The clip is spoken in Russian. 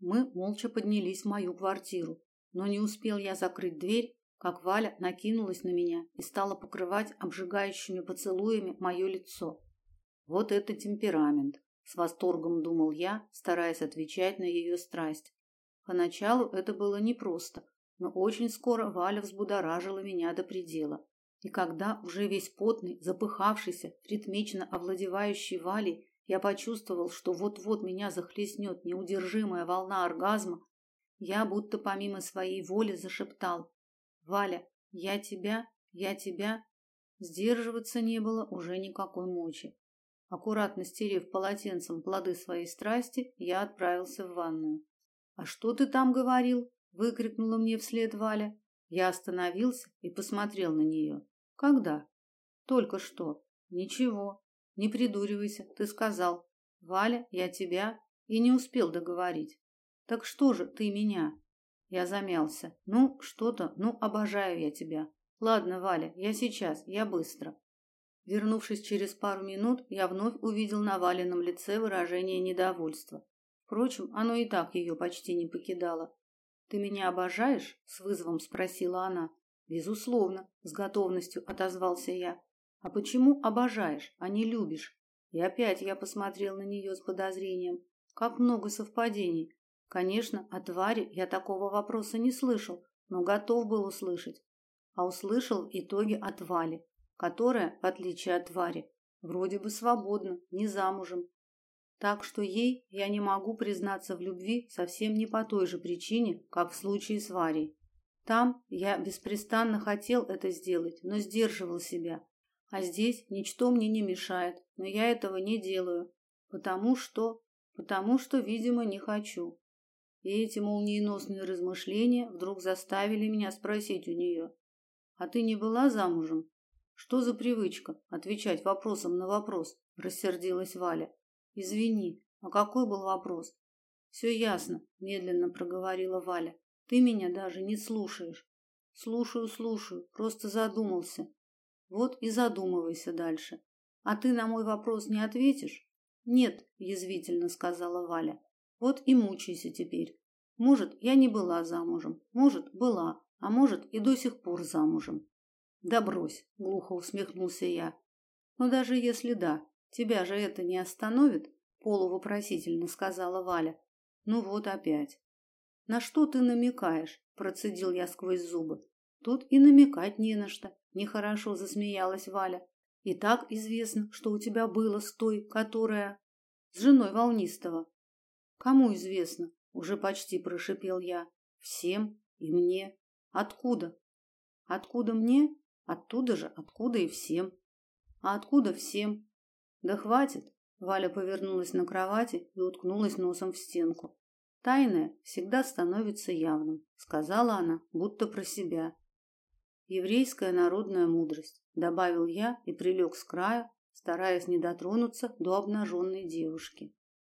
Мы молча поднялись в мою квартиру, но не успел я закрыть дверь, как Валя накинулась на меня и стала покрывать обжигающими поцелуями мое лицо. Вот это темперамент, с восторгом думал я, стараясь отвечать на ее страсть. Поначалу это было непросто, но очень скоро Валя взбудоражила меня до предела. И когда уже весь потный, запыхавшийся, ритмично овладевающий Валей, я почувствовал, что вот-вот меня захлестнет неудержимая волна оргазма, я будто помимо своей воли зашептал: Валя, я тебя, я тебя. Сдерживаться не было уже никакой мочи. Аккуратно стерев полотенцем плоды своей страсти, я отправился в ванную. А что ты там говорил? выкрикнула мне вслед Валя. Я остановился и посмотрел на нее. Когда? Только что. Ничего. Не придуривайся, ты сказал. Валя, я тебя и не успел договорить. Так что же ты меня? Я замялся. Ну, что-то, ну, обожаю я тебя. Ладно, Валя, я сейчас, я быстро. Вернувшись через пару минут, я вновь увидел на Валином лице выражение недовольства. Впрочем, оно и так ее почти не покидало. Ты меня обожаешь? с вызовом спросила она. Безусловно, с готовностью отозвался я. А почему обожаешь, а не любишь? И опять я посмотрел на нее с подозрением. Как много совпадений. Конечно, от Вари я такого вопроса не слышал, но готов был услышать. А услышал в итоге от Вали, которая, в отличие от Вари, вроде бы свободна, не замужем. Так что ей я не могу признаться в любви совсем не по той же причине, как в случае с Варей. Там я беспрестанно хотел это сделать, но сдерживал себя. А здесь ничто мне не мешает, но я этого не делаю, потому что потому что, видимо, не хочу. И эти молниеносные размышления вдруг заставили меня спросить у нее: "А ты не была замужем? Что за привычка отвечать вопросом на вопрос?" рассердилась Валя. "Извини, а какой был вопрос?" «Все ясно", медленно проговорила Валя. "Ты меня даже не слушаешь". "Слушаю, слушаю, просто задумался". "Вот и задумывайся дальше. А ты на мой вопрос не ответишь?" "Нет", язвительно сказала Валя. Вот и мучайся теперь. Может, я не была замужем, может, была, а может, и до сих пор замужем. Да брось, глухо усмехнулся я. Но даже если да, тебя же это не остановит, полувопросительно сказала Валя. Ну вот опять. На что ты намекаешь? процедил я сквозь зубы. Тут и намекать не на что, нехорошо засмеялась Валя. И так известно, что у тебя было с той, которая с женой Волнистого. Кому известно? Уже почти прошипел я. Всем и мне. Откуда? Откуда мне? Оттуда же, откуда и всем. А откуда всем? Да хватит. Валя повернулась на кровати и уткнулась носом в стенку. Тайное всегда становится явным, сказала она, будто про себя. Еврейская народная мудрость, добавил я и прилег с краю, стараясь не дотронуться до обнаженной девушки.